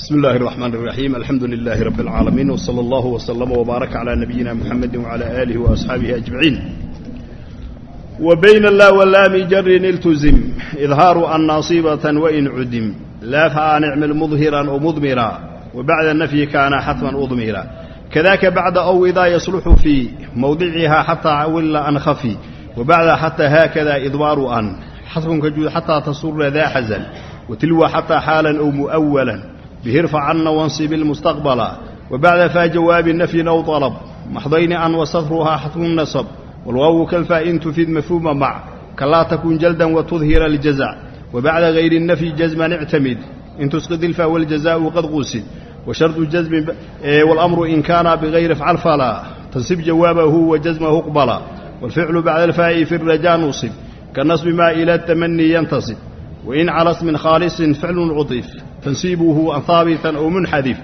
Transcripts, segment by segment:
بسم الله الرحمن الرحيم الحمد لله رب العالمين وصلى الله وسلم وبارك على نبينا محمد وعلى آله وأصحابه أجمعين وبين الله واللام جر التزم إظهار أن ناصبة وإن عدم لا فأنعمل مظهرا ومضمرا وبعد النفي كان حتما أضمرا كذاك بعد أو إذا يصلح في موضعها حتى عول أن خفي وبعد حتى هكذا إضمار أن حسب كجود حتى تصر ذا حزن وتلو حتى حالا أو مؤولا به ارفع عنا وانصب المستقبل وبعد فا جواب النفي أو طلب محضين أن وسطرها حتم النصب والواو كالفاء إن تفيد مفهوم مع كلا تكون جلدا وتظهر الجزاء وبعد غير النفي جزما اعتمد إن تسقط الفاء والجزاء قد غسل وشرط الجزم والأمر إن كان بغير افعل فلا تنسب جوابه وجزمه اقبلا والفعل بعد الفاء في wain cala smin khaalisin ficlun cudiif tansiibuhu an haabitan ow munxadif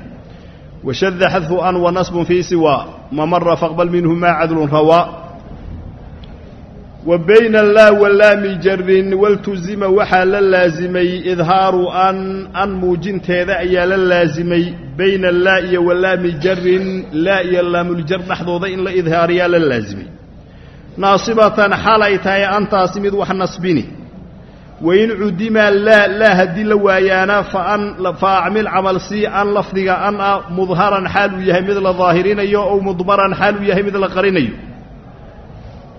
washada xadfu an wa nasbun fii siwaa mamara faqbal minhu maa cadlun rawaa wa bayna laa walaami jarin waltuzima waxaa la laasimay idhaaru an an muujinteeda ayaa la laasimay bayna laa iyo walaami jarin laa iyo laamuljar dhexdooda in la idhaariyaa la laasimay naasibatan xalay tahay antaasi mid wax nasbini wain cudima laa laa haddii la waayaana faan faacmil camal sii an lafdiga an a mudharan xaal uu yahay mid la daahirinayo ow mudmaran xaal uu yahay mid la qarinayo.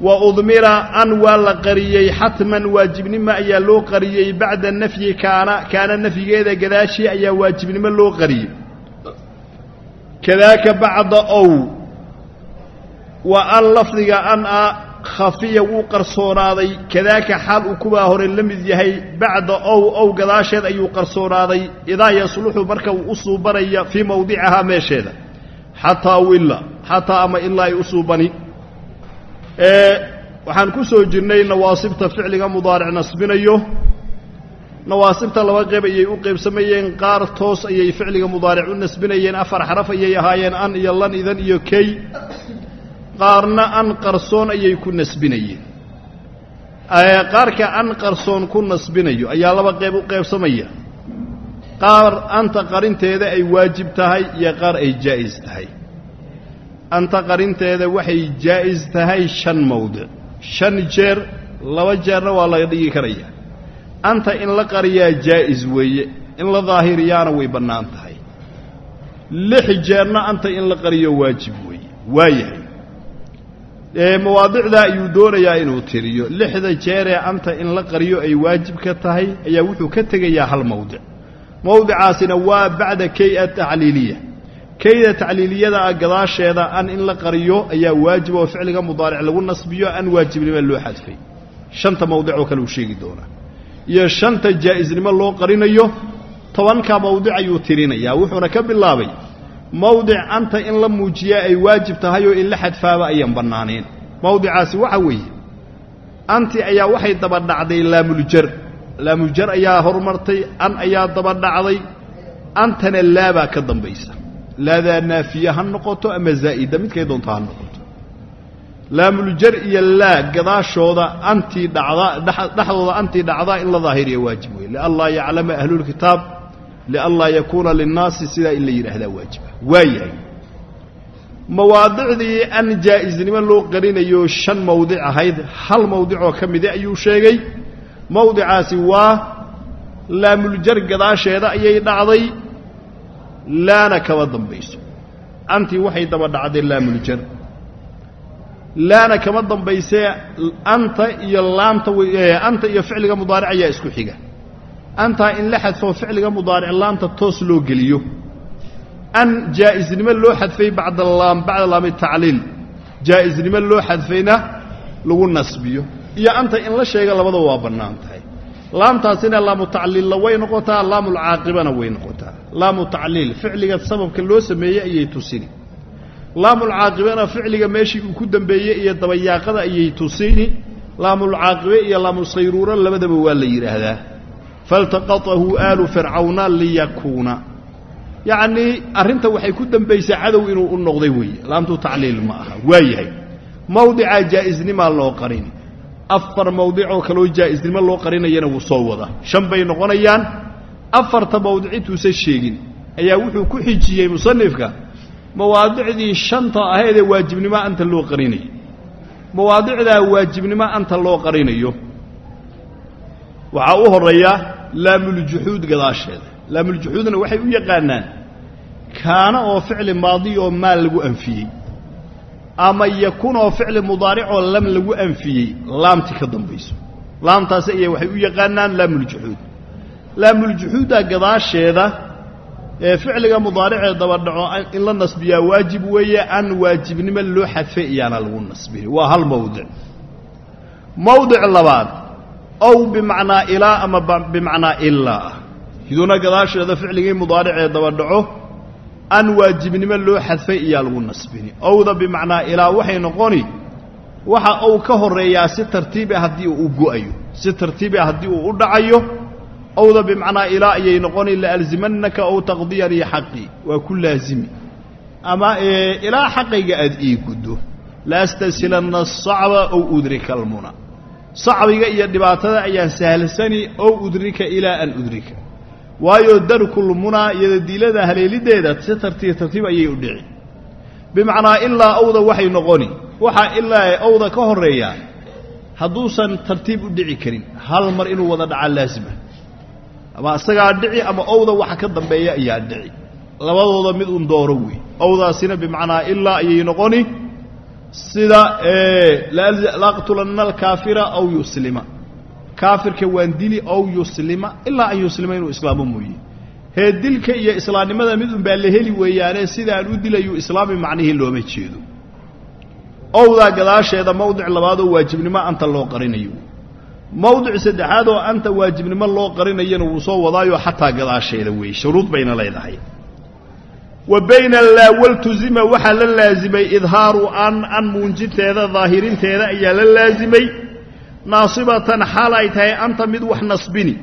Wa udmira an waa la qariyey xatman waajibnimo ayaa loo qariyey bacda nafyi kaana kaana nafyigeeda gadaashii ayaa waajibnimo loo qariyey. Kadaaka bacda ow wa an lafdiga an a khafiya wuu qarsoonaaday. Kadaaka xaal uu kuwaa hore la mid yahay. Bacda ow ow gadaasheed ayuu qarsoonaaday. Idaa yasluxu marka uu u suubanaya fii mawdicahaa meesheeda. Xataa willa xataa ama ilaa ay u suubani waxaan ku soo jirnay nawaasibta ficliga mudaaric nasbinayo. Nawaasibta laba qeyb ayay u qaybsamayeen. Qaar toos ayay ficliga mudaaric u nasbinayeen. Afar xaraf ayay ahaayeen. An iyo lan idan iyo key qaarna an qarsoon ayay ku nasbinayeen. Qaarka an qarsoon ku nasbinayo ayaa laba qeyb u qaybsamaya qaar anta qarinteeda ay waajib tahay iyo qaar ay jaa'is tahay. Anta qarinteeda waxay jaa'is tahay shan mawdic shan jeer laba jeerna waa laga dhigi karaya. Anta in la qariyaa jaa'is weeye in la daahiriyaana way bannaan tahay. Lix jeerna anta in la qariyo waajib weeye waayahay mawaadicdaa ayuu doonayaa inuu tiriyo. Lixda jeeree anta in la qariyo ay waajib ka tahay ayaa wuxuu ka tegayaa hal mawdic. Mawdicaasina waa bacda key-a tacliiliya. Keyda tacliiliyada ah gadaasheeda an in la qariyo ayaa waajib oo ficliga mudaaric lagu nasbiyo an waajibnimo loo xadfay. Shanta mawdic oo kale uu sheegi doonaa. Iyo shanta jaa'isnimo loo qarinayo tobanka mawdic ayuu tirinayaa. Wuxuuna ka bilaabay mawdic anta in la muujiyaa ay waajib tahay oo in la xadfaaba ayaan bannaaneen mawdicaasi waxa weeye anti ayaa waxay dabadhacday laamuljar laamuljar ayaa horumartay an ayaa dabadhacday antana laabaa ka dambaysa. Laadaa naafiye ha noqoto ama zaa'ida midkay doonto ha noqoto. Laamuljar iyo laa gadaashooda antii dhacda dhexdooda antii dhacdaa in la daahiriya waajib weye lianlaa yaclama ahlulkitaab lianlaa yakuuna linnaasi sidaa in la yidhaahdaa waajiba waa yahay. Mawaadicdii an jaa'isnimo loo qarinayo shan mawdic ahayd hal mawdicoo ka midi ayuu sheegay. Mawdicaasi waa laamuljar gadaasheeda ayay dhacday laana kama dambayso. Antii waxay daba dhacday laamuljar laana kama dambaysee anta iyo laamta anta iyo ficliga mudaaric ayaa isku xiga. Antaa in la xadfo ficliga mudaaric laamta toos loo geliyo an jaa'isnimo loo xadfay bacda laam bacda laami tacliil jaa'isnimo loo xadfayna lagu nasbiyo iyo anta in la sheega labadaba waa bannaan tahay laamtaasina laamu tacliilla way noqotaa laamulcaaqibana way noqotaa laamu tacliil ficliga sababka loo sameeyey ayay tusini laamulcaaqibana ficliga meeshii uu ku dambeeyey iyo dabayaaqada ayay tusini laamulcaaqibe iyo laamusayruuro labadaba waa la yidhaahdaa faltaqatahu aalu fircawna liyakuuna yacnii arrinta waxay ku dambaysaa cadow inuu u noqday weeye. Laamtu tacliil ma aha. Waa yahay. Mawdicaa jaa'isnimaa loo qarin. Afar mawdicoo kaloo jaa'isnimo loo qarinayana wuu soo wada shan bay noqonayaan. Afarta mawdic intuusan sheegin. Ayaa wuxuu ku xijiyey musanifka mawaadicdii shanta ahayd ee waajibnimo anta loo qarinayo mawaadicdaa waajibnimo anta loo qarinayo. Waxaa u horreeya laamuljuxuud gadaasheeda laamuljuxuudna waxay u yaqaanaan kaana oo ficli maadi oo maal lagu anfiyey ama yakun oo ficli mudaaricoo lam lagu anfiyey laamti ka dambayso. Laamtaasi aya waxay u yaqaanaan laamuljuxuud laamuljuxuudda gadaasheeda ee ficliga mudaaricee dabadhaco in la nasbiyaa waajib weeye an waajibnimo loo xadfay iyaana lagu nasbini waa hal mawdic. Mawdic labaad ow bimacnaa ilaa ama bimacnaa ilaa ah hiduna gadaasheeda ficligii mudaaricee dabadhaco an waajibnimo loo xadfay iyaa lagu nasbini. Owda bimacnaa ilaa waxay noqoni waxa uu ka horreeyaa si tartiiba haddii uu u go'ayo. Si tartiiba haddii uu u dhacayo owda bimacnaa ilaa ayay noqoni laalzimannaka ow taqdiyanii xaqii waa ku laazimi. Ama ilaa xaqayga aad ii guddo laastasilanna asacba ow udrika almuna. Sacbiga iyo dhibaatada ayaan sahlsani ow udrika ilaa an udrika waayo darkulmunaa iyadadiilada haleeliddeeda si tartiib tartiib ayay u dhici. Bimacnaa ilaa owda waxay noqoni. Waxaa ilaa owda ka horreeya hadduusan tartiib u dhici karin. Hal mar inuu wada dhaca laasima ama isagaa dhici ama owda waxa ka dambeeya ayaa dhici. Labadooda mid un dooro wey. Owdaasina bimacnaa ilaa ayay noqoni. Sida laaqtulanna alkaafira aw yuslima kaafirka waan dili ow yuslima ilaa an yuslima inuu islaamo mooye. Hee dilka iyo islaamnimada mid un baa la heli weeyaane sidaan u dilayuu islaami macnihii looma jeedo. Owdaa gadaasheeda mawdic labaadoo waajibnimo anta loo qarinayo. Mawdic saddexaad oo anta waajibnimo loo qarinayana wuu soo wadaayo xataa gadaasheeda weeye. Shuruud bayna leedahay. Wa bayna laa waltuzima waxaa la laasimay idhaaru an an muunjinteeda daahirinteeda ayaa la laasimay naasibatan xaal ay tahay anta mid wax nasbini.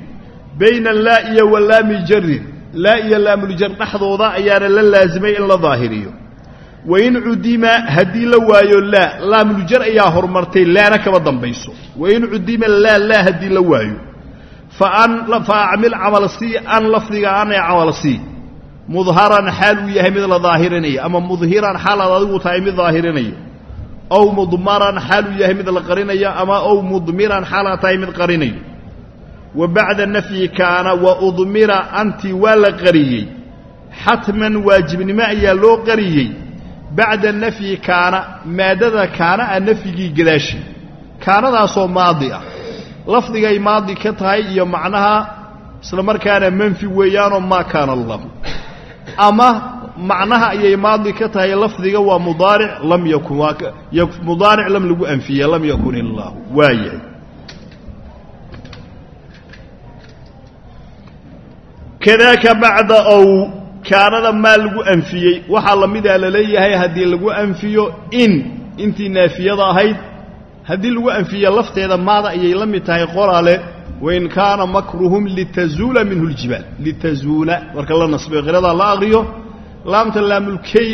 Bayna laa iyo wa laami jarin laa iyo laamuljar dhexdooda ayaana la laasimay in la daahiriyo. Wain cudima haddii la waayo laa laamuljar ayaa horumartay laana kama dambayso. Wain cudima laa laa haddii la waayo. Fa acmil camal sii an lafdiga an ee camal sii. Mudharan xaal uu yahay mid la daahirinayo ama mudhiran xaal aad adigu tahay mid daahirinayo ow mudmaran xaal uu yahay mid la qarinayo ama ow mudmiran xaal aad tahay mid qarinayo. Wa bacda nafyi kaana wa udmira anti waa la qariyey. Xatman waajibnimo ayaa loo qariyey. Bacda nafyi kaana maaddada kaana ah nafyigii gadaashi kaanadaasoo maadi ah. Lafdigay maadi ka tahay iyo macnaha isla markaana manfi weeyaanoo maa kaana allahu ama macnaha ayay maadi ka tahay lafdiga waa mudaaric lam yakun waa mudaaric lam lagu anfiye lam yakun illaahu waa kadaaka bacda ow kaanada maa lagu anfiyey waxaa la mida la leeyahay haddii lagu anfiyo in intii naafiyada ahayd haddii lagu anfiye lafteeda maada ayay la mid tahay qorale wain kaana makruhum litazuula minhu ljibaal litazuula marka la nasbiyo la aqriyo laamta laamulkey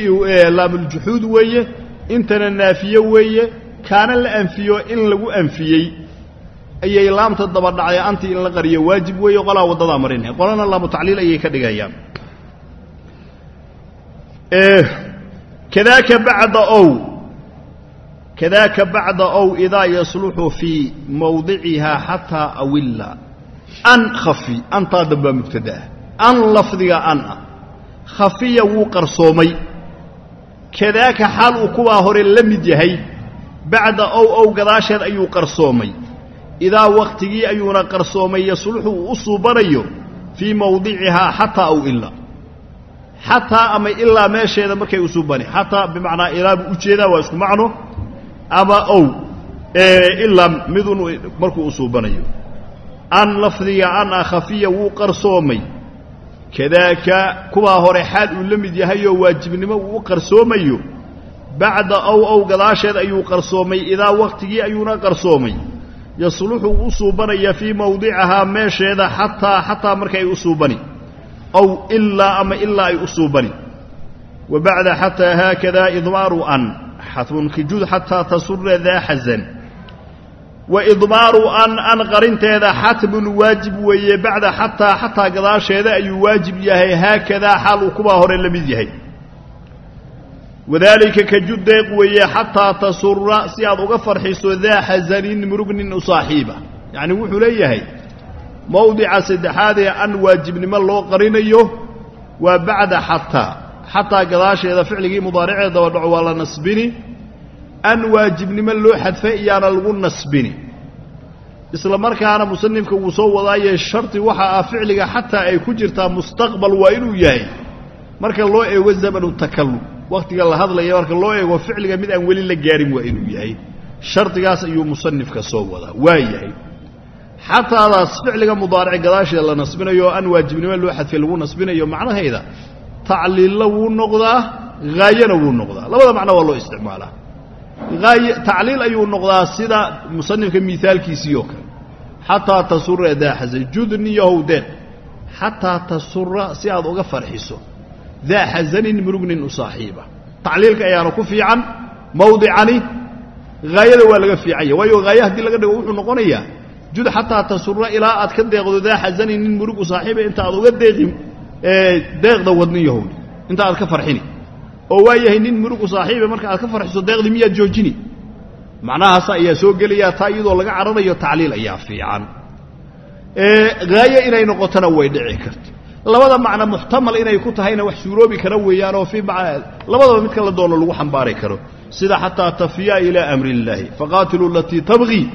laamuljuxuud weeye intana naafiye weeye kaana la anfiyo in lagu anfiyey. Ayay laamta daba dhacday anti in la qariyo waajib weeye qolaa waddadaa marinaya qolana laamu tacliil ayay ka dhigayaan. Kadaaka bacda ow kadaaka bacda ow idaa yasluxu fii mawdicihaa xataa awilla. An khafi antaa dambaa mubtadaah an lafdiga an ah khafiya wuu qarsoomay. Kadaaka xaal uu kuwaa hore la mid yahay. Bacda ow ow gadaasheed ayuu qarsoomay. Idaa wakhtigii ayuuna qarsoomay yasluxu uu u suubanayo fii mawdicihaa xataa aw ilaa xataa ama ilaa meesheeda markay u suubani. Xataa bimacnaa ilaa buu u jeedaa waa isku macno. Ama ow ilaa midun markuu u suubanayo. An lafdiga an ah khafiya wuu qarsoomay kadaaka kuwaa hore xaal uu la mid yahayoo waajibnimo uu u qarsoomayo bacda ow ow gadaasheed ayuu qarsoomay idaa wakhtigii ayuuna qarsoomay. Yasluxu u suubanaya fii mawdicahaa meesheeda xataa xataa markay u suubani ow ilaa ama ilaa ay u suubani. Wa bacda xataa haakadaa idmaaru an xatmun kijuud xataa tasura daa xasan wa idmaaru an an qarinteeda xatmun waajib weeye bacda xataa xataa gadaasheeda ayuu waajib yahay haakadaa xaal uu kubaa hore la mid yahay wadaalika ka juddeeq weeye xataa tasura si aad uga farxiso daa xasanin murugnin u saaxiiba yacni wuxuu leeyahay mowdica saddexaad ee an waajibnimo loo qarinayo waa bacda xataa xataa gadaasheeda ficligii mudaaricee dabadhaco waa la nasbini an waajibnimo loo xadfay iyaana lagu nasbini. Isla markaana musanifka wuu soo wadaaye shardi waxa ah ficliga xataa ay ku jirtaa mustaqbal waa inuu yahay. Marka loo eego zamanu takallum wakhtiga la hadlaya marka loo eego ficliga mid aan weli la gaarin waa inuu yahay. Shardigaas ayuu musanifka soo wadaa waa yahay. Xataadaas ficliga mudaaric gadaasheeda la nasbinayo oo an waajibnimo loo xadfay lagu nasbinayo macnaheeda tacliilla wuu noqdaa haayana wuu noqdaa. Labada macno waa loo isticmaalaa tacliil ayuu noqdaa sida musanifka miaalkiisii oo kale xataa tasura daa xasan judniyahow deeq xataa tasura si aad uga farxiso daa xasanin murugnin u saaxiiba tacliilka ayaana ku fiican mawdicani haayada waa laga fiicanya waayo haaye haddii laga dhigo wuxuu noqonayaa jud xataa tasura ilaa aad ka deeqdo daa xasanin nin murug u saaxiiba inta aad uga deeqin deeqda wadniyahow inta aad ka farxini oo waa yahay nin murug u saaxiiba marka aad ka farxiso deeqdii miyaad joojini. Macnahaas ayaa soo gelayaa taa iyadoo laga cararayo tacliil ayaa fiican. Haaye inay noqotona way dhici karta. Labada macno muxtamal inay ku tahayna wax suuroobi kara weeyaan oo fii labadaba midka la doono lagu xambaari karo. Sida xataa tafiya ilaa amri illaahi faqaatiluu alatii tabqii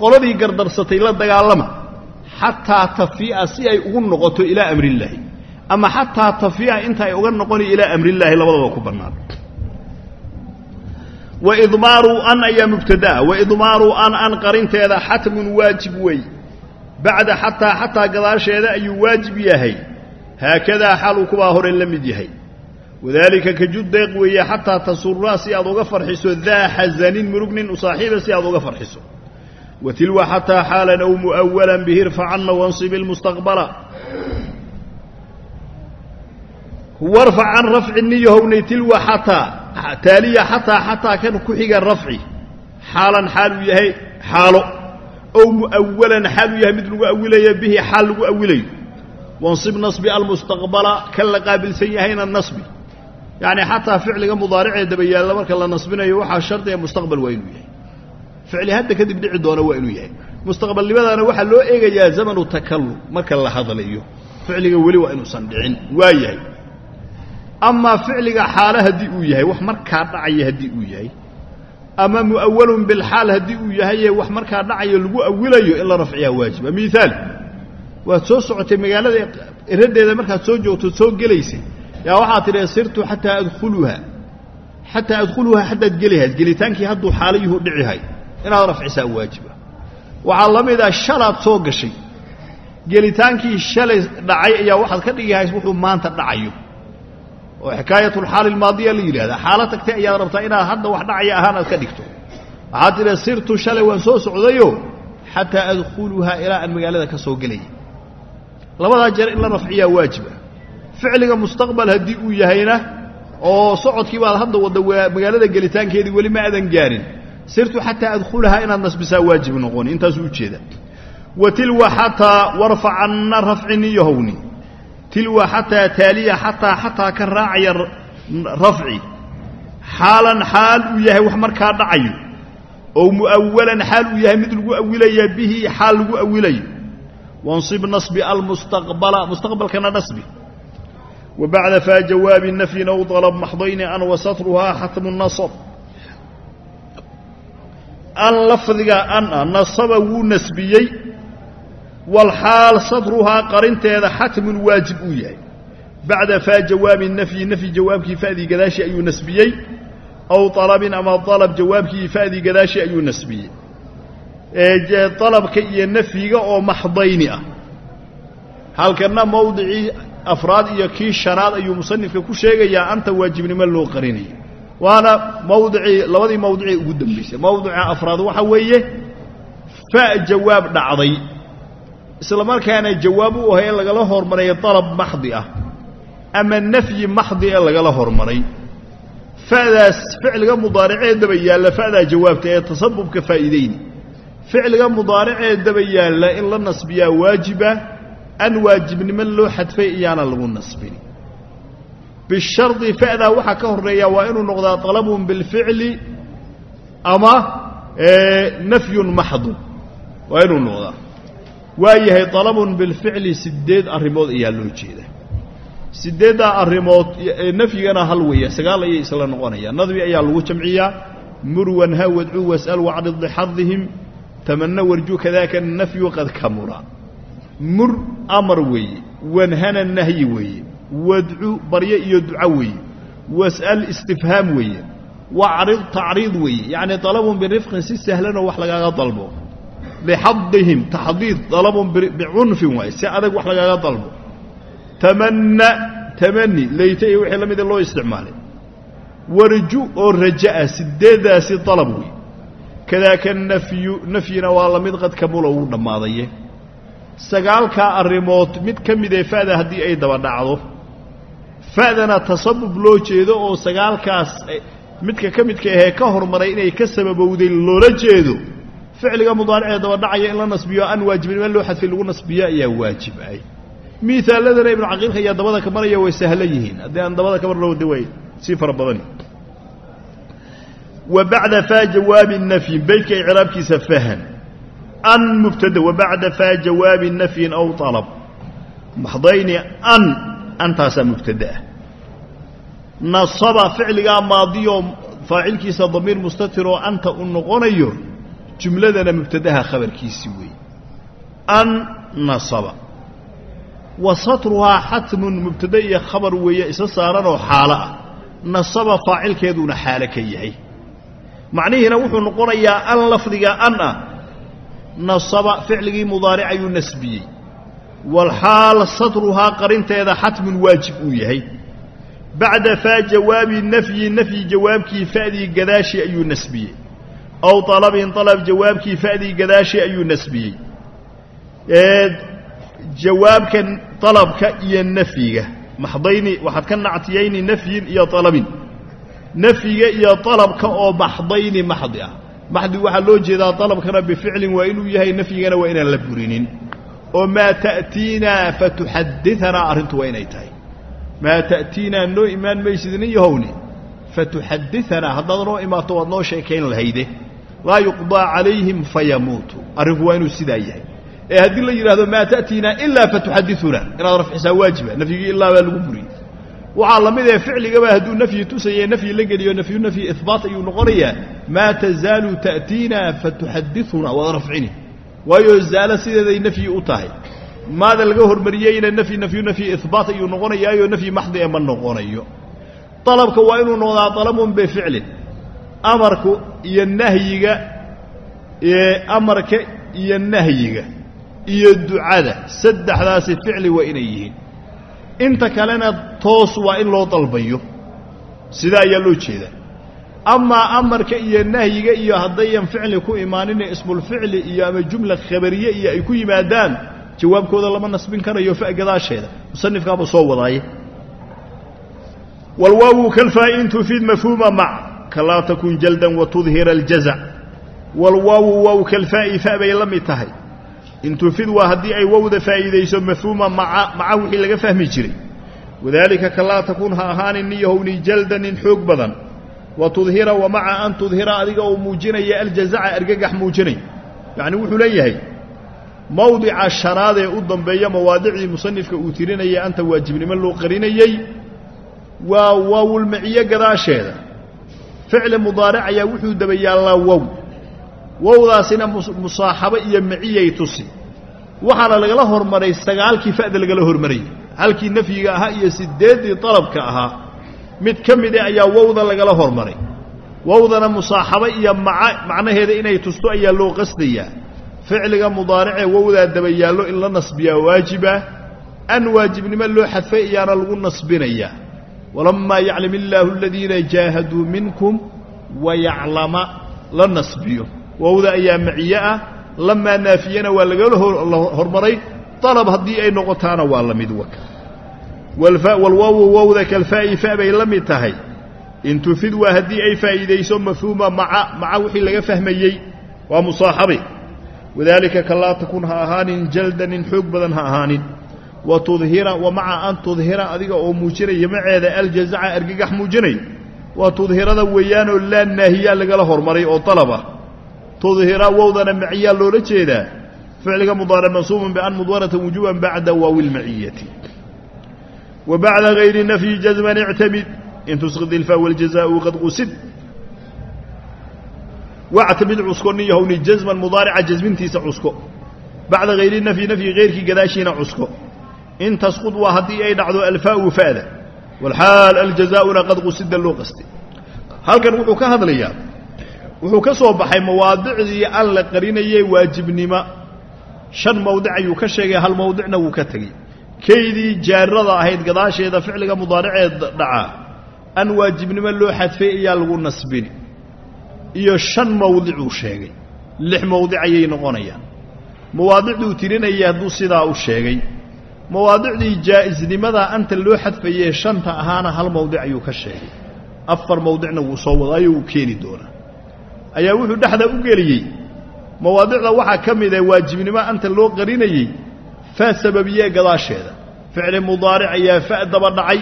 qoladii gardarsatay la dagaalama xataa tafi'a si ay ugu noqoto ilaa amrillaahi ama xataa tafi'a inta ay uga noqoni ilaa amrillaahi labadaba ku bannaan waidmaaru an ayaa mubtadaa waidmaaru an an qarinteeda xatmun waajib wey bacda xataa xataa gadaasheeda ayuu waajib yahay. Haakadaa xaaluu kubaa hore la mid yahay. Wadaalika ka juddeeq weeye xataa tasura si aad uga farxiso daa xasanin murugnin u saaxiiba si aad uga farxiso. Wa tilwa xataa xaalan aw mu'awalan bihi irfacanna wansib ilmustaqbala warfac can rafci niyahownay tilwa xataa taaliya xataa xataa kan ku xiga rafci. Xaalan xaal uu yahay xaalo. Ow mu'awalan xaal uu yahay mid lagu awilayo bihi xaal lagu awilayo. Wansib nasbi almustaqbala kan la qaabilsan yahayna nasbi. Yacni xataa ficliga mudaaricee daba yaalla marka la nasbinayo waxaa shardiga mustaqbal waa inuu yahay. Ficli hadda kadib dhici doona waa inuu yahay. Mustaqbalnimadaana waxaa loo eegayaa zamanu takallum marka la hadlayo. Ficliga weli waa inuusan dhicin waa yahay amaa ficliga xaalo haddii uu yahay wax markaa dhacaya haddii uu yahay. Ama mu'awalun bilxaal haddii uu yahaye wax markaa dhacayo lagu awilayo in la rafciyaa waajiba miaal waad soo socotay magaalada iradeeda markaad soo joogto soo gelaysay yaa waxaad tidhi sirtu xataa adkhuluha xataa adkhuluha haddaad gelihayd gelitaankii hadduu xaalayuhu dhicihay. Inaad rafcisaa waajiba. Waxaa la mid ah shalaad soo gashay. Gelitaankii shalay dhacay ayaa waxaad ka dhigihays wuxuu maanta dhacayo oo xikaayatulxaali almaadiya la yidhahdaa. Xaalo tagtay ayaad rabtaa inaad hadda wax dhacaya ahaan aad ka dhigto. Waxaad tidhi sirtu shalay waan soo socdayo xataa adkhuluhaa ilaa aan magaalada ka soo gelaya labadaa jeer in la rafciyaa waajiba. Ficliga mustaqbal haddii uu yahayna oo socodkii baad hadda wadda magaalada gelitaankeedii weli ma aadan gaarin. Sirtu xataa adkhulahaa inaad nasbisaa waajib noqoni. Intaasuu ujeeda wa tilwa xataa warfacanna rafci niyohowni tilwa xataa taaliya xataa xataa ka raacaya rafci. Xaalan xaal uu yahay wax markaa dhacayo oo mu'awalan xaal uu yahay mid lagu awilaya bihi xaal lagu awilayo wansib nasbi almustaqbala mustaqbalkana nasbi. Wa bacda faa jawaabi nafyin aw dalab maxdayni an wasatruhaa xatmu nasab. An lafdiga an nasaba wuu nasbiyey walxaal sadruhaa qarinteeda xatmun waajib uu yahay. Bacda faa jawaabi nafyi nafyi jawaabkii fa'dii gadaashii ayuu nasbiyey. Aw alabin ama alab jawaabkii fa'dii gadaashii ayuu nasbiyey. Dalabka iyo nafyiga oo maxdayni ah. Halkanna mawdicii afraad iyo kii shanaad ayuu musanifka ku sheegayaa anta waajibnimo loo qarinaya waana mawdicii labadii mawdicii ugu dambaysay mawdica afraad waxa weeye fa jawaab dhacday isla markaana jawaab u ahay ee lagala hormaray dalab maxdi ah ama nafyi maxdi ee lagala hormaray. Fa'daas ficliga mudaaricee daba yaalla fa'daa jawaabta ee tasabubka faa'iideyni ficliga mudaaracee daba yaalla in la nasbiyaa waajiba an waajibnimo loo xadfay iyaana lagu nasbin. Bishardi fa'daa waxaa ka horreeya waa inuu noqdaa طalabun bilficli ama nafyun maxdun waa inuu noqdaa waa yahay طalabun bilficli sideed arrimood ayaa loo jeeda sideeddaa arrimood nafyigana hal weeya sagaal ayay isla noqonayaan. Nadbi ayaa lagu jamciyaa murwan ha wadcu was'al wacrid lixadihim tamana warju kadaaka nafyu qad kamula mur amar weeye wanhana nahyi weeye wadcu baryo iyo duco weeye was'al istifhaam weeye wacrid tacriid weeye. Yacni dalabun birifqin si sahlanoo wax lagaaga dalbo lixadihim taxdiid dalabun bicunfin waaye si adag wax lagaaga dalbo tamanna tamani leyta iyo wixii la mida loo isticmaalay warju oo raja'a sideeddaasi dalab wey kadaaka nafyu nafyina waa la mid qad kamula ugu dhammaadaye sagaalkaa arrimood mid ka midee fa'da haddii ay daba dhacdo fa'dana tasabub loo jeedo oo sagaalkaas midka ka midka ahee ka hormaray inay ka sababowday loola jeedo ficliga mudaaricee daba dhacaya in la nasbiyo an waajibnimo loo xadfay lagu nasbiyo ayaa waajib ay miisaaladana ibnu caqiilka ayaa dabada ka maraya way sahlan yihiin. Haddii aan dabada ka marno de way sii fara badani. Wa faa jawaabi nafyin beydka icraabkiisa fahan. An mubtada wa faa jawaabi nafyin aw alab maxdayni an antaasaa mubtada ah. Nasaba ficligaa maadiyoo faacilkiisa damiir mustatiroo anta u noqonayo jumladana mubtadaha khabarkiisii weeye an nasaba. Wa satruhaa xatmun mubtada iyo khabar weeye isa saaranoo xaalo ah. Nasaba faacilkeeduuna xaalo ka yahay. Macnihiina wuxuu noqonayaa an lafdiga an ah. Nasaba ficligii mudaaric ayuu nasbiyey. Walxaal satruhaa qarinteeda xatmun waajib uu yahay. Bacda faa jawaabi nafyi nafyi jawaabkii fa'dii gadaashii ayuu nasbiyey aw alabin alab jawaabkii fa'dii gadaashii ayuu nasbiyey jawaabka alabka iyo nafyiga maxdayni waxaad ka nactiyayni nafyin iyo alabin nafyiga iyo alabka oo maxdayni maxdi ah maxdi waxaa loo jeedaa alabkana bificlin waa inuu yahay nafyigana waa inaan la burinin oo maa ta'tiinaa fatuxadianaa arrintu waa inay tahay maa ta'tiinaa noo imaan maysid nin yahowni fatuxadianaa haddaad noo imaato waad noo sheekayn lahayde laa yuqdaa calayhim fayamuutu. Arrinku waa inuu sidaa yahay. Ee haddii la yidhahdo maa ta'tiinaa ilaa fatuxadiunaa inaad rafcisaa waajiba nafyigii ilaa baa lagu buriyey waxaa la mid ee ficligaba hadduu nafyi tusaye nafyi la geliyo nafyu nafyi ihbaat ayuu noqonayaa. Maa tazaalu ta'tiinaa fatuxadiunaa waad rafcini. Waayo zaalo sideeday nafyi u tahay. Maada laga hormariyeyna nafyi nafyu nafyi ihbaat ayuu noqonayaayo nafyi maxdi ee ma noqonayo. Alabka waa inuu noqdaa alabun bificlin amarku iyo nahyiga amarka iyo nahyiga iyo ducada saddexdaasi ficli waa inay yihiin. Inta kalena toos waa in loo dalbayo. Sidaa ayaa loo jeedaa. Amaa amarka iyo nahyiga iyo haddayan ficli ku imaanina ismulficli iyo ama jumla khabariye iyo ay ku yimaadaan jawaabkooda lama nasbin karayo fa gadaasheeda musanifkaaba soo wadaaye. Walwaawu kalfaa-in tufiid mafhuuma mac kalaa takun jaldan watudhira aljazac walwaawu waaw kalfaa'i fa bay la mid tahay. In tufid waa haddii ay wowda faa'iidayso mafhuuma maca maca wixii laga fahmi jiray. Wadaalika kalaa takuun ha ahaanin niyahowni jaldan nin xoog badan. Wa tudhira wa an tudhira adiga oo muujinaya aljazaca argagax muujinay. Yacni wuxuu leeyahay mawdica shanaad ee u dambeeya mawaadicdii musanifka uu tirinayay anta waajibnimo loo qarinayey waa waawulmaciyo gadaasheeda ficli mudaaric ayaa wuxuu daba yaallaa wow. Wowdaasina musaaxabo iyo maciyay tusi. Waxaana lagala hormaray sagaalkii fa'da lagala hormarayay halkii nafyiga ahaa iyo siddeeddii dalabka ahaa mid ka mide ayaa wowda lagala hormaray. Wowdana musaaxabo iyo maca macnaheeda inay tusto ayaa loo qasdayaa. Ficliga mudaaricee wowdaa daba yaallo in la nasbiyaa waajiba an waajibnimo loo xadfay ayaana lagu nasbinayaa walamaa yaclam illaahu aladiina jaahaduu minkum wayaclama la nasbiyo. Wowda ayaa maciye ah lamaa naafiyana waa lagala hormaray. Dalab haddii ay noqotaana waa la mid waka. Walwaawu wowda kalfaa'i fa bay la mid tahay. In tufid waa haddii ay faa'iidayso mafhuuma maca maca wixii laga fahmayey waa musaaxabi wadaalika ka laa takun ha ahaanin jalda nin xoog badan ha ahaanin wa tudhira wa maca an tudhira adiga oo muujinaya maceeda aljazaca argagax muujinay waa tudhirada weeyaanoo laa naahiyaa lagala hormaray oo dalaba tudhira wowdana maciyaa loola jeedaa ficliga mudaaric mansuubun bian mudwaratan wujuban bacda waawi lmaciyati wa bacda gayri nafyi jazman ictamid in tusqid ilfa waljazaau qad qusid. Wactamid cusko nin yahowni jazman mudaarica jasmintiisa cusko. Bacda hayri nafyi nafyi hayrkii gadaashiina cusko in tasqud waa haddii ay dhacdo alfaau fa'da walxaal aljazaa'una qad qusida loo qastay halkan wuxuu ka hadlayaa wuxuu ka soo baxay mawaadicdii aan la qarinayay waajibnimo. Shan mawdic ayuu ka sheegay hal mawdicna wuu ka tegey. Kaydii jaarada ahayd gadaasheeda ficliga mudaariceed dhacaa an waajibnimo loo xadfay ayaa lagu nasbini iyo shan mawdicuu sheegay lix mawdic ayay noqonayaan. Mawaadicduu tirinayay hadduu sidaa u sheegay mawaadicdii jaa'isnimada anta loo xadfayee shanta ahaana hal mawdic ayuu ka sheegay. Afar mawdicna wuu soo wadaayo wuu keeni doonaa. Ayaa wuxuu dhexda u geliyey. Mawaadicda waxaa ka mid ah waajibnimo anta loo qarinayey fa sababiyee gadaasheeda. Ficli mudaaric ayaa fa daba dhacay.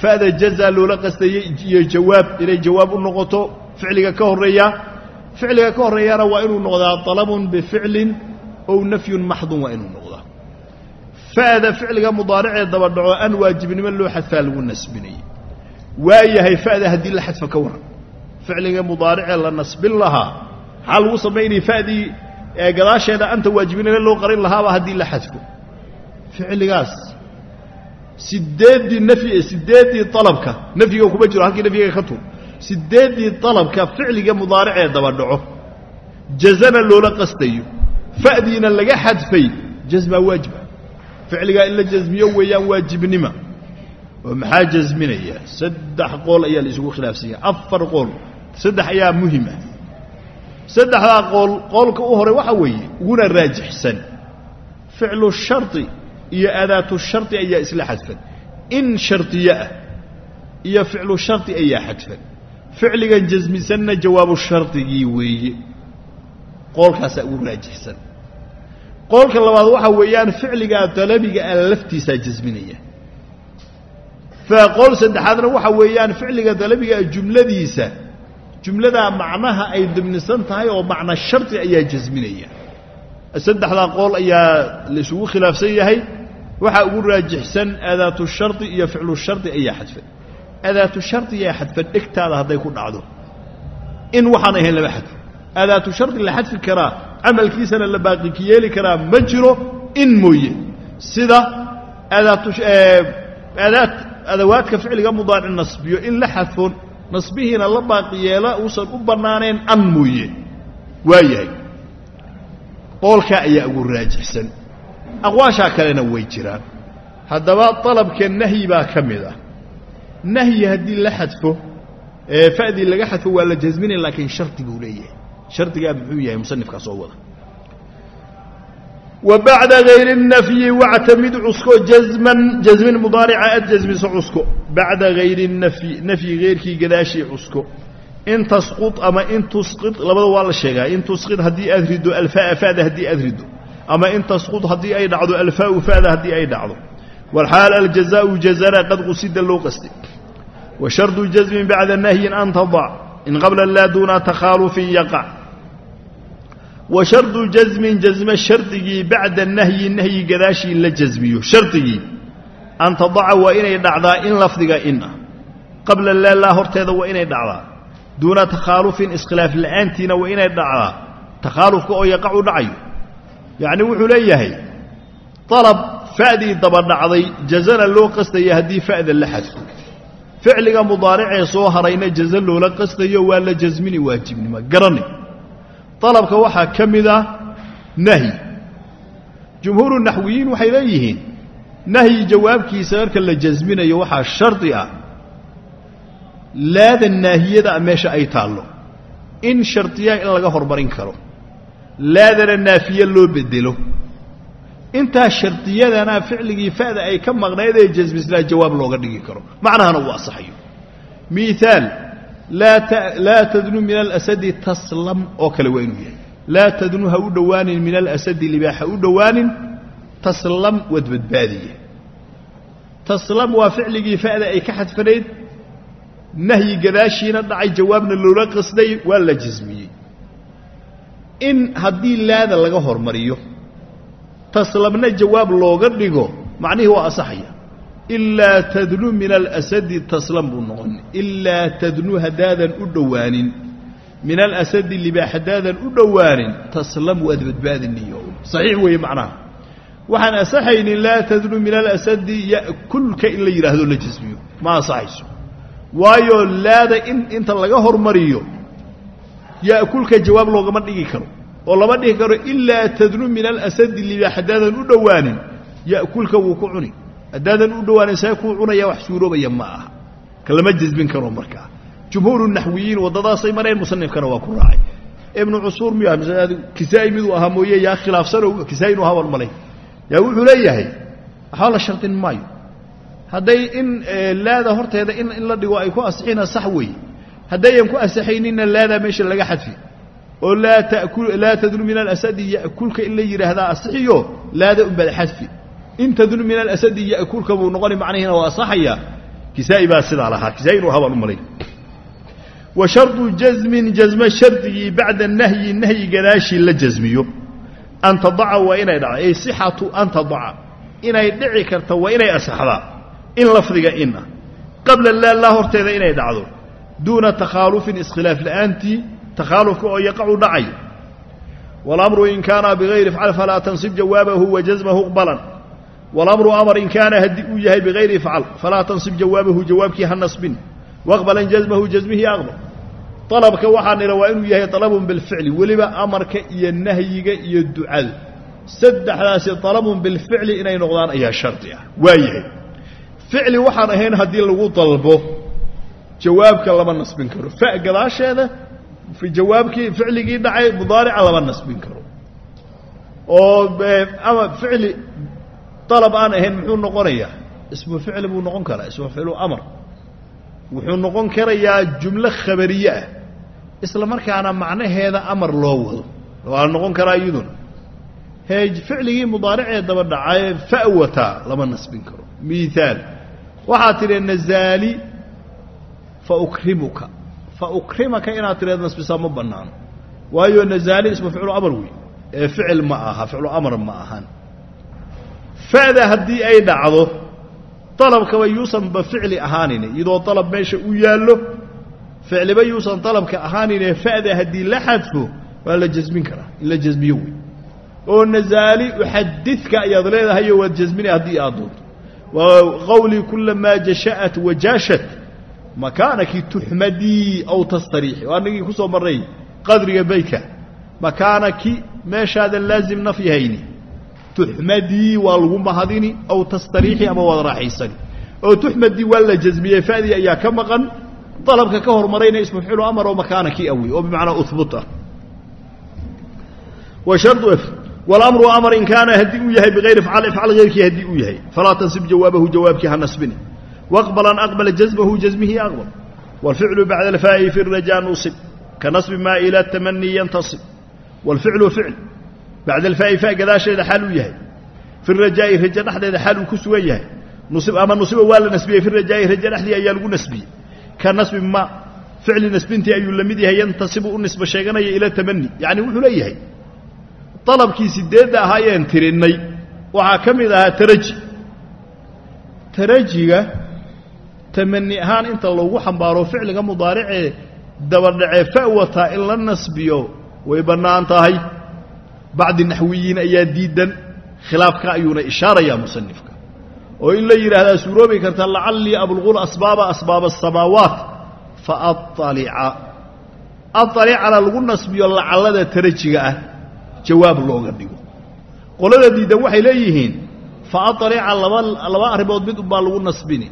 Fa'da jaza loola qastayey iyo jawaab inay jawaab u noqoto ficliga ka horreeya. Ficliga ka horreeyana waa inuu noqdaa طalabun bificlin ow nafyun maxdun waa inuu noqdaa fa'da ficliga mudaaricee daba dhaco an waajibnimo loo xadfaa lagu nasbinayey waayahay fa'da haddii la xadfa ka waran. Ficliga mudaaricee la nasbin lahaa maxaa lagu samaynaya fa'dii ee gadaasheeda anta waajibnimo loo qarin lahaaba haddii la xadfo. Ficligaas sideeddii nafyi sideeddii alabka nafyiga kuma jiro halkii nafyiga ka tuur. Sideeddii dalabka ficliga mudaaricee daba dhaco jazana loola qastayo. Fa'diina laga xadfay jasmaa waajiba ficligaa in la jasmiyo weeyaan waajibnima. Oo maxaa jasminaya? Saddex qool ayaa la isugu khilaafsanya afar qool. Saddex ayaa muhima saddexdaa qool qoolka u hore waxaa weeye uguna raajixsan. Ficlu shardi iyo adaatu shardi ayaa isla xadfan. In shardiye ah iyo ficlu shardi ayaa xadfan. Ficligan jasmisanna jawaabu shardigii weeye. Qoolkaasaa ugu raajixsan qoolka labaad waxaa weeyaan ficligaa dalabiga a laftiisaa jasminaya qool saddexaadna waxaa weeyaan ficliga dalabigaa jumladiisa jumladaa macnaha ay dimnisan tahay oo macna shardi ayaa jasminaya saddexdaa qool ayaa la isugu khilaafsan yahay. Waxaa ugu raajixsan adaatu shardi iyo ficlu shardi ayaa xadfan adaatu shardiyaa xadfan dhegtaada hadday ku dhacdo. In waxaan ahayn lama xadfo adaatu shardi la xadfi karaa camalkiisana la baaqiki yeeli karaa ma jiro in mooye. Sida adaat adawaadka ficliga mudaaric nasbiyo in la xadfo nasbihiina la baaqi yeela uusan u bannaanayn an mooye. Waayahay. Qoolkaa ayaa ugu raajixsan. Aqwaashaa kalena way jiraan. Haddaba dalabka nahyi baa ka mid ah. Nahyi haddii la xadfo fa'dii laga xadfo waa la jasminay laakiin shardi buu leeyahay shardigaa muxuu yahay musanifkaa soo wada. Wa bacda gayri nafyi wactamid cusko jaman jasmin mudaarica ad jasmiso cusko. Bacda gayri nafyi nafyi geyrkii gadaashii cusko. In tasqud ama in tusqid labada waa la sheegaa. In tusqid haddii aad riddo alfaa faada haddii aad riddo. Ama in tasqud haddii ay dhacdo alfaau faada haddii ay dhacdo. Walxaal aljazaau jazana qad qusida loo qastay wa shardu jasmin bacda nahyin an tadac in qabla laa duuna takhaalufin yaqac wa shardu jasmin jasme shardigii bacda nahyi nahyi gadaashii la jasmiyo shardigii an tadaca waa inay dhacdaa in lafdiga in ah. Qabla laa laa horteeda waa inay dhacdaa. Duuna takhaalufin iskhilaaf la'aantiina waa inay dhacdaa. Takhaalufka oo yaqacu dhacayo. Yacni wuxuu leeyahay dalab fa'dii daba dhacday jazana loo qastaya haddii fa'da la xadfo. Ficliga mudaaricee soo harayna jaza loola qastayo waa la jasmini waajibnimo garani dalabka waxaa ka mid ah nahyi jumhuuru naxwiyiin waxay leeyihiin nahyi jawaabkiisa marka la jasminayo waxaa shardi ah. Laada naahiyada meesha ay taallo. In shardiyaa in laga hormarin karo. Laadana naafiye loo bedelo intaa shardiyadana ficligii fa'da ay ka maqnayd ee jasmisnaa jawaab looga dhigi karo. Macnahana uu asaxayo miaal laa tadnu min alasadi taslam oo kale waa inuu yahay laa tadnu ha u dhowaanin min alasadi libaax ha u dhowaanin taslam waad badbaadiye taslam waa ficligii fa'da ay ka xadfanayd nahyi gadaashiina dhacay jawaabna loola qasday waa la jasmiyey in haddii laada laga hormariyo taslamna jawaab looga dhigo macnihii waa asaxaya ilaa tadnu min alasadi taslam buu noqon. Ilaa tadnu haddaadan u dhowaanin. Min alasadi libaax haddaadan u dhowaanin taslam waad badbaadiniyo saxiix weeye macnaha. Waxaan asaxaynin laa tadnu min alasadi ya'kulka in la yidhaahdo la jasmiyo ma asaxayso waayo laada in inta laga hormariyo ya'kulka jawaab loogama dhigi karo. Oo lama dhihi karo ilaa tadnu min alasadi libaax haddaadan u dhowaanin. Ya'kulka wuu ku cuni haddaadan u dhowaanin see kuu cunaya wax suuroobaya ma aha. Ka lama jasbin karo markaa jumhuuru naxwiyiin waddadaasay mareen musanifkana waa ku raacay. Ibnu cusuur miya kisaa'i miduu ahaa mooye yaa khilaafsano kisaa'i inu haban malay. Yaa wuxuu leeyahay waxba la shardin maayo. Hadday in laada horteeda in in la dhigo ay ku asixina sax weeye haddayan ku asaxayninna laadaa meesha laga xadfi. Oo laa tadnu min alasadi ya'kulka in la yidhaahdaa asixiyo laada unbaad xadfi in tadnu min alasadi ya'kulka buu noqoni macnihiina waa asaxaya kisaa'i baa sidaa lahaa kisaa'i inuu habaan u wa shardu jasmin jasmo shardigii bacda nahyi nahyi gadaashii la jasmiyo an tadaca waa inay dhaca. Ay sixatu an tadaca. Inay dhici karta waa inay asaxdaa. In lafdiga in ah. Qabla laa horteeda inay dhacdo. Duuna takhaalufin iskhilaaf la'aantii takhaalufka oo yaqacu dhacay. Walamru in kaana bigayri ifcal falaa tansib jawaabahu wa jasmahu iqbalan walamru amar in kaana haddii uu yahay bigayri ifcal falaa tansib jawaabahu jawaabkii ha nasbin waqbalan jasmahu jasmihii aqbal alabka waxaa nidha waa inuu yahay alabun bilficli weliba amarka iyo nahyiga iyo ducada saddexdaasi alabun bilficli inay noqdaan ayaa shardi ah waa yahay ficli waxaan ahayn haddii lagu dalbo jawaabka lama nasbin karo fa gadaasheeda jawaabkii ficligii dhacay mudaarica lama nasbin karo oo ficli dalab aan ahayn muxuu noqonayaa ismu ficli buu noqon karaa ismu ficlu amar wuxuu noqon karayaa jumlo khabariye ah isla markaana macnaheeda amar loo wado waa noqon karaa iyaduna hee ficligii mudaaricee daba dhacay fa'wataa lama nasbin karo miaal waxaad tidhi nazaali fa ukrimuka fa ukrimaka inaad tidhahdo nasbisaa ma bannaano waayo nazaali ismu ficlu amar wey ee ficil ma aha ficlu amar ma ahan fa'da haddii ay dhacdo dalabkaba yuusanba ficli ahaanine iyadoo dalab meesha u yaallo ficliba yuusan dalabka ahaanine fa'da haddii la xadfo waa la jasmin karaa in la jasmiyo wey. Oo nazaali uxadidka ayaad leedahayo waad jasmina haddii aad doonto. Waa qawlii kulamaa jasha'at wajaashat makaanaki tuxmadii aw tastariixi waa anagii ku soo marray qadriga beytka makaanaki meeshaadan laazim naf yahayni tuxmadii waa lagu mahadini aw tastariixi ama waad raaxaysani oo tuxmadii waa la jasmiyey fa'dii ayaa ka maqan dalabka ka hormarayna ismu ficlu amar oo makaana kii awey oo bimacnaa uhbut ah wa shardu f walamru amar in kaana haddii uu yahay bigayri ifcal ifcal hayrkii haddii uu yahay falaa tansib jawaabahu jawaabkii ha nasbini waqbalan aqbala jasmahu jasmihi aqbal wاlficlu bacda alfaa'i fi الrajaa nusib ka nasbi maa ila tamani yantasib wاlficlu ficl bacda alfaa'i fa gadaasheeda xaal uu yahay fi rajaa'i raje dhexdeeda xaal uu ku sugan yahay nusib ama nusiba waa la nasbiyey fi rajaa'i raje dhexdii ayaa lagu nasbiyey ka nasbi ma ficli nasbintii ayuu la mid yahay yantasibu u nisba sheeganaya ila tamani yacni wuxuu leeyahay dalabkii sideedda ahaayeen tirinnay waxaa ka mid ahaa taraji tarajiga tamani ahaan inta lagu xambaaro ficliga mudaaricee dabadhacee fa'wataa in la nasbiyo way bannaan tahay bacdi naxwiyiin ayaa diidan khilaafka ayuuna ishaarayaa musanifka. Oo in la yidhaahdaa suuroobi karta lacallii abluqul asbaaba asbaaba asamaawaat fa aalica aalicana lagu nasbiyo lacallada tarajiga ah jawaab looga dhigo. Qolada diidan waxay leeyihiin fa aalica laba arrimood mid unbaa lagu nasbini.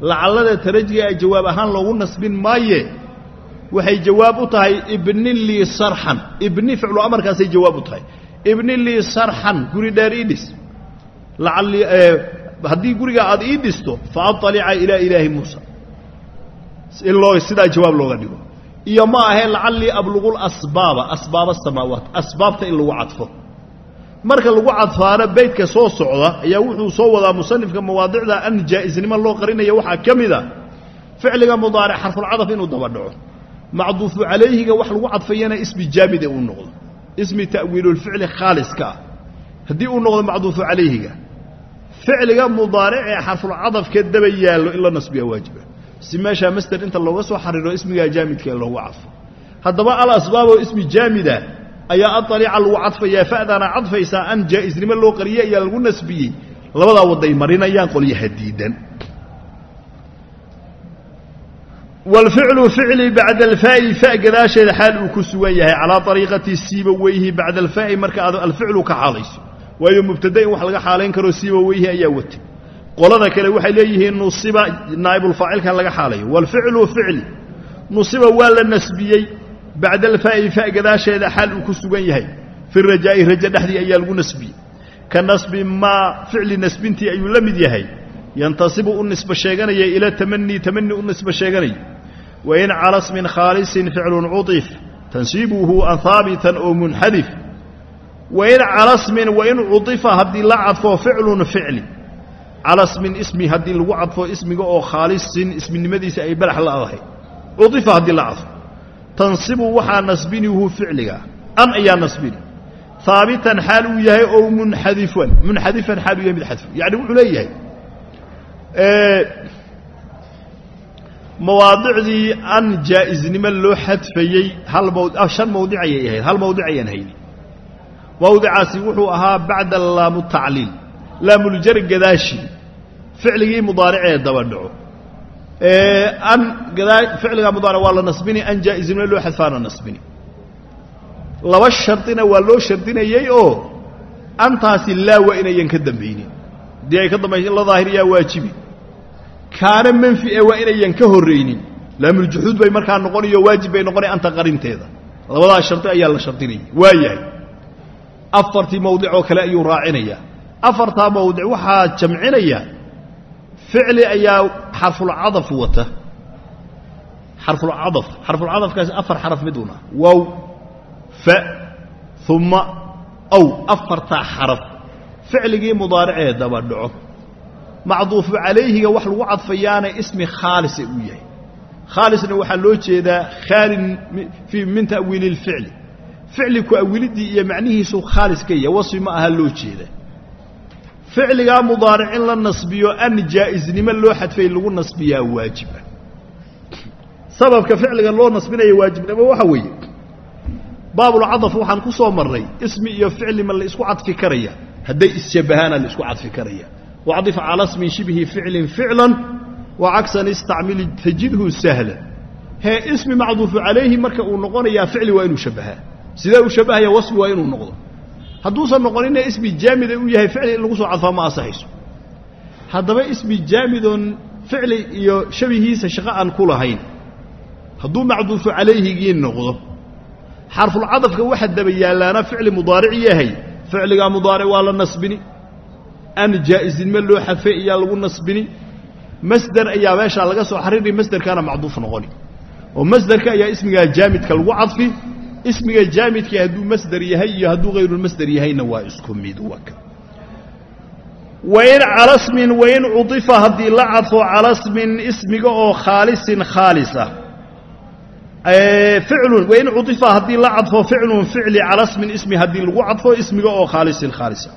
Lacallada tarajiga a jawaab ahaan loogu nasbin maaye waxay jawaab u tahay ibni lii sarxan. Ibni ficlu amarkaasay jawaab u tahay. Ibni lii sarxan guri dheer ii dhis. Lacallii haddii gurigaa aad ii dhisto fa aalica ilaa ilaahi muusa. In sidaa jawaab looga dhigo. Iyo ma ahee lacallii abluqul asbaaba asbaaba samaawaat asbaabta in lagu cadfo. Marka lagu cadfaano beydka soo socda ayaa wuxuu soo wadaa musanifka mawaadicda an jaa'isnimo loo qarinaya waxaa ka mid a ficliga mudaaric xarfulcadaf inuu daba macduufu calayhiga wax lagu cadfayana ismi jaamide uu noqdo. Ismi ta'wiilulficli khaaliska. Ah haddii uu noqdo macduufu calayhiga ficliga mudaaric ee xarfulcadafka daba yaallo in la nasbiya waajiba si meeshaa masder inta looga soo xariiro ismigaa jaamidka ee loogu cadfo. Haddaba al asbaaboo ismi jaamida ayaa adaliica lagu cadfayaa fa'daana cadfaysaa an jaa'isnimo loo qariyey ayaa lagu nasbiyey. Labadaa wadday marinayaan qolyaha diidan wاlficlu ficli bacda alfaa'i fa gadaasheeda xaal uu ku sugan yahay. calaa ariiqati siiba weyhi bacda alfaa'i marka aad alficlu ka xaalayso waayo mubtada in wax laga xaalayn karo siiba weyhi ayaa watay qolada kale waxay leeyihiin nusiba naa'ibulfaacilkan laga xaalayo wاlficlu ficli nusiba waa la nasbiyey bacda alfaa'i fa gadaasheeda xaal uu ku sugan yahay. fi rajaa'i raja dhexdii ayaa lagu nasbiyey ka nasbi maa ficli nasbintii ayuu la mid yahay. yantasibu u nisba sheeganaya ila tamanii tamani u nisba sheeganaya wain cala smin khaalisin ficlun cuif tansiibuhu ahaabitan oo munxadif wain cala smin wain cuifa haddii la cadfo ficlun ficli cala smin ismi haddii lagu cadfo ismiga oo khaalisin isminimadiisa ay balax laadahay cuifa haddii la cadfo tansibu waxaa nasbinihu ficliga an ayaa nasbini haabitan xaal uu yahay oo munxadifan munxadifan xaal uu yahay mid xadfo yacni wuxuu leeyahay mawaadicdii an jaa'isnimo loo xadfayey mawd shan mawdic ayay ahayd hal mawdic ayaan hayni mawdicaasi wuxuu ahaa bacda laamu tacliil laamuljar gadaashi ficligii mudaaricee daba dhaco. An ficliga mudaaric waa la nasbini an jaa'isnimo loo xadfaana nasbini. Laba shardina waa loo shardinayey oo antaasi laa waa inayan ka dambaynin. Haddii ay ka dambaysa in la daahiriyaa waajibi kaana manfi ee waa inayan ka horraynin laamuljuxuud bay markaa noqonayo waajib bay noqonay anta qarinteeda. Labadaas shardi ayaa la shardinaya waa yahay. Afartii mawdic oo kale ayuu raacinayaa afartaa mawdic waxaa jamcinaya. Ficli ayaa xarfulcadaf wata. Xarfulcadaf xarfulcadafkaasi afar xaraf miduna wow fa uma aw. Afartaa xaraf. Ficligii mudaaricee daba dhaco macduufu calayhiga wax lagu cadfayaana ismi khaalisa uu yahay. Khaalisna waxaa loo jeedaa khaalin min ta'wiili اlficli ficli. Ku awiliddii iyo macnihiisu khaalis ka yahay wasfi ma aha loo jeeda ficligaa mudaaric in la nasbiyo an jaa'isnimo loo xadfay lagu nasbiyaa waajiba. Sababka ficliga loo nasbinaya waajibnimo waxa weeye. Baabulcadaf waxaan ku soo marray ismi iyo ficli ma la isku cadfi karaya. Hadday isshabbahaana la isku cadfi karaya wacdif calaa smin shibhi ficlin ficlan wa cagsan istacmil tajidhu sahla hee ismi macduufu calayhi marka uu noqonayaa ficli waa inuu shabbahaa sidee uu shabbahaya wasfi waa inuu noqdo hadduusan noqonina ismi jaamida uu yahay ficli in lagu soo cadfaa ma asaxayso haddaba ismi jaamidoon ficli iyo shabihiisa shaqo aan ku lahayn hadduu macduufu calayhigii noqdo xarfulcadafka waxa daba yaallaana ficli mudaaric yahay ficligaa mudaaric waa la nasbini an jaa'isnimo loo xadfay ayaa lagu nasbini? Masder ayaa meeshaa laga soo xariiri masderkaana macduuf noqoni. Oo masderka ayaa ismigaa jaamidka lagu cadfi ismiga jaamidka hadduu masder yahay iyo hadduu hayrulmasder yahayna waa isku mid waka wain calasmin wain cudifa haddii la cadfo calasmin ismiga oo khaalisin khaalisa. Ficlun wain cudifa haddii la cadfo ficlun ficli calasmin ismi haddii lagu cadfo ismiga oo khaalisin khaalisa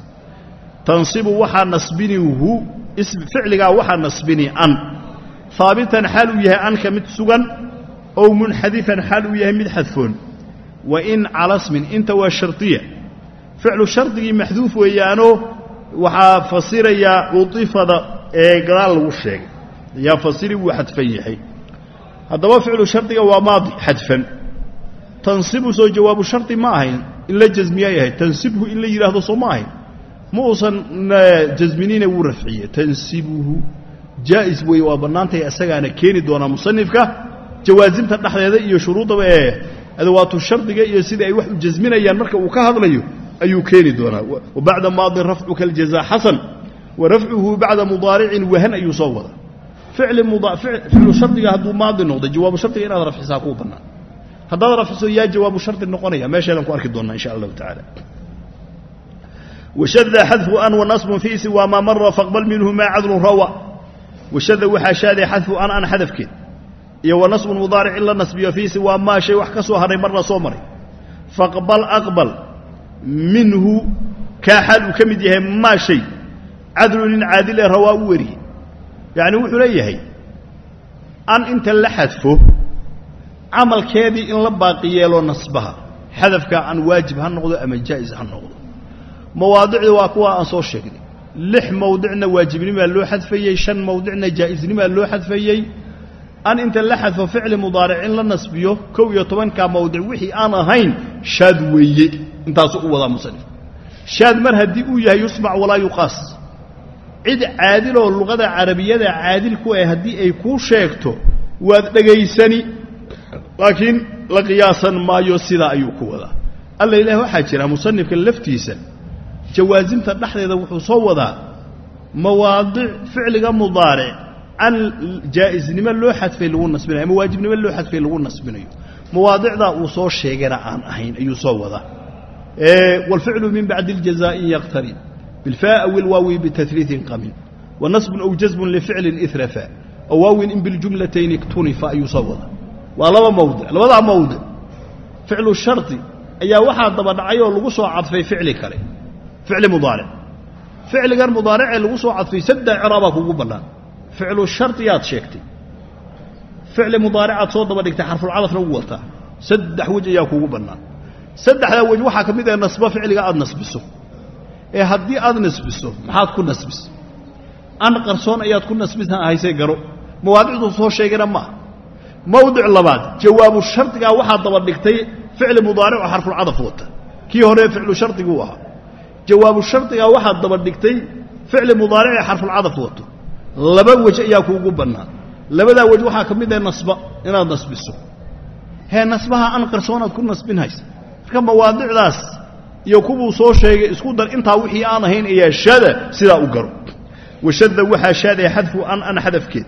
tansibu waxaa nasbinihu ficligaa waxaa nasbini an. Haabitan xaal uu yahay anka mid sugan ow munxadifan xaal uu yahay mid xadfoon. Wain calasmin inta waa shardiya ficlu shardigii maxduuf weeyaanoo waxaa fasirayaa cudifada ee gadaal lagu sheegay. Ayaa fasiri wuu xadfan yahay. Haddaba ficlu shardiga waa maadi xadfan. Tansibu soo jawaabu shardi ma ahayn in la jasmiyay ahayd. Tansibhu in la yidhaahdo soo ma ahayn ma uusan jasminina wuu rafciye tansibuhu jaa'is weeye waa bannaantay isagaana keeni doonaa musanifka jawaasimta dhexdeeda iyo shuruuddaba ee adawaatu shardiga iyo sidai ay wax u jasminayaan marka uu ka hadlayo ayuu keeni doonaa. Wa bacda maadin rafcuka aljazaa xasan wa rafcuhu bacda mudaaricin wahan ayuu soo wada ficlu shardiga hadduu maadi noqdo jawaabu shardiga inaad rafcisaa kuu bannaan. Haddaad rafciso yaa jawaabu shardi noqonaya meesheedan ku arki doonnaa insha allahu tacaala washada xadfu an wanasbun fii siwaa maa mara faqbal minhu maa cadlun rawa washada waxaa shaaday xadfu an an xadafkeed iyo wa nasbun mudaaric in la nasbiyo fii siwaa maa shay wax ka soo hadhay marna soo maray faqbal aqbal minhu kaa xaal uu ka mid yahay maa shay cadlu nin caadil ee rawaa u wariyey yacni wuxuu leeyahay an inta la xadfo camalkeedii in la baaqi yeelo nasbaha xadafkaa an waajib ha noqdo ama jaa'is ha noqdo mawaadicdu waa kuwa aan soo sheegnay. Lix mawdicna waajibnimaa loo xadfayey shan mawdicna jaa'isnimaa loo xadfayey an inta la xadfo ficli mudaaric in la nasbiyo kow iyo tobankaa mawdic wixii aan ahayn shaad weeye. Intaasuu u wadaa musanif shaad mar haddii uu yahay yusmac walaa yuqaas. Cid caadiloo luqada carabiyada caadil ku ah haddii ay kuu sheegto waad dhegaysani. Laakiin la qiyaasan maayo sidaa ayuu ku wadaa. Alla ilaah waxaa jira musanifka laftiisa jawaasimta dhexdeeda wuxuu soo wadaa mawaadic ficliga mudaaric an jaa'isnimo loo xadfay lagu nasbinayo ama waajibnimo loo xadfay lagu nasbinayo mawaadicdaa uu soo sheegana aan ahayn ayuu soo wadaa wاlficlu min bacdi اljazaaءi yaqtarib bilfaa aw ilwaawi bitariiثin qamin wanasbun aw jazbun lificlin irafa aw waawin in biljumlatayni iktunifa ayuu soo wadaa waa laba mawdic labadaa mawdic ficlu shardi ayaa waxaa daba dhacay oo lagu soo cadfay ficli kale ficli mudaaric ficligan mudaaricee lagu soo cadfay saddex ciraabaa kugu bannaan ficlu shardiyaad sheegtay ficli mudaaricaad soo daba dhigtay xarfulcadafna u wataa saddex wej ayaa kuugu bannaan saddexdaa wej waxaa ka mid ah nasbo ficliga aad nasbiso ee haddii aad nasbiso maxaad ku nasbis an qarsoon ayaad ku nasbisa haysee garo mawaadicdu soo sheegana maaha mawdic labaad jawaabu shardigaa waxaad daba dhigtay ficli mudaaric oo xarfulcadaf wata kii hore ficlu shardiguu ahaa jawaabu shardigaa waxaad daba dhigtay ficli mudaaric ee xarfulcadaf wato. Laba wej ayaa kuugu bannaan. Labadaa wej waxaa ka mid ah nasba inaad nasbiso. Hee nasbaha an qarsoonaad ku nasbinhaysa marka mawaadicdaas iyo kuwuu soo sheegay isku dar intaa wixii aan ahayn ayaa shada sidaa u garo. Washada waxaa shaadaya xadfu an an xadafkeed.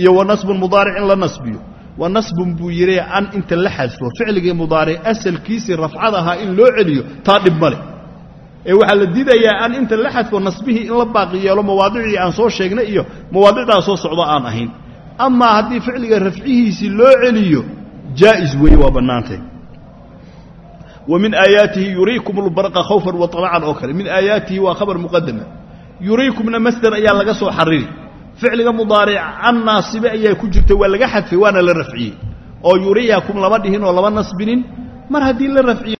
Iyo wa nasbun mudaaric in la nasbiyo. Wa nasbun buu yidhi an inta la xadfo. Ficligii mudaaric asalkiisii rafcad ahaa in loo celiyo taa dhib ma leh ee waxaa la diidayaa an inta la xadfo nasbihii in la baaqi yeelo mawaadicdii aan soo sheegnay iyo mawaadicdaa soo socdo aan ahayn. Amaa haddii ficliga rafcihiisii loo celiyo jaa'is weeye waa bannaantay wa min aayaatihi yuriikum lbarqa khawfan wa طamacan oo kale. Min aayaatihi waa khabar muqadama yuriikumna masder ayaa laga soo xariri. Ficliga mudaaric an naasibe ayaa ku jirta waa laga xadfay waana la rafciyey. Oo yuriyakum lama dhihin oo lama nasbinin. Mar haddii la rafciye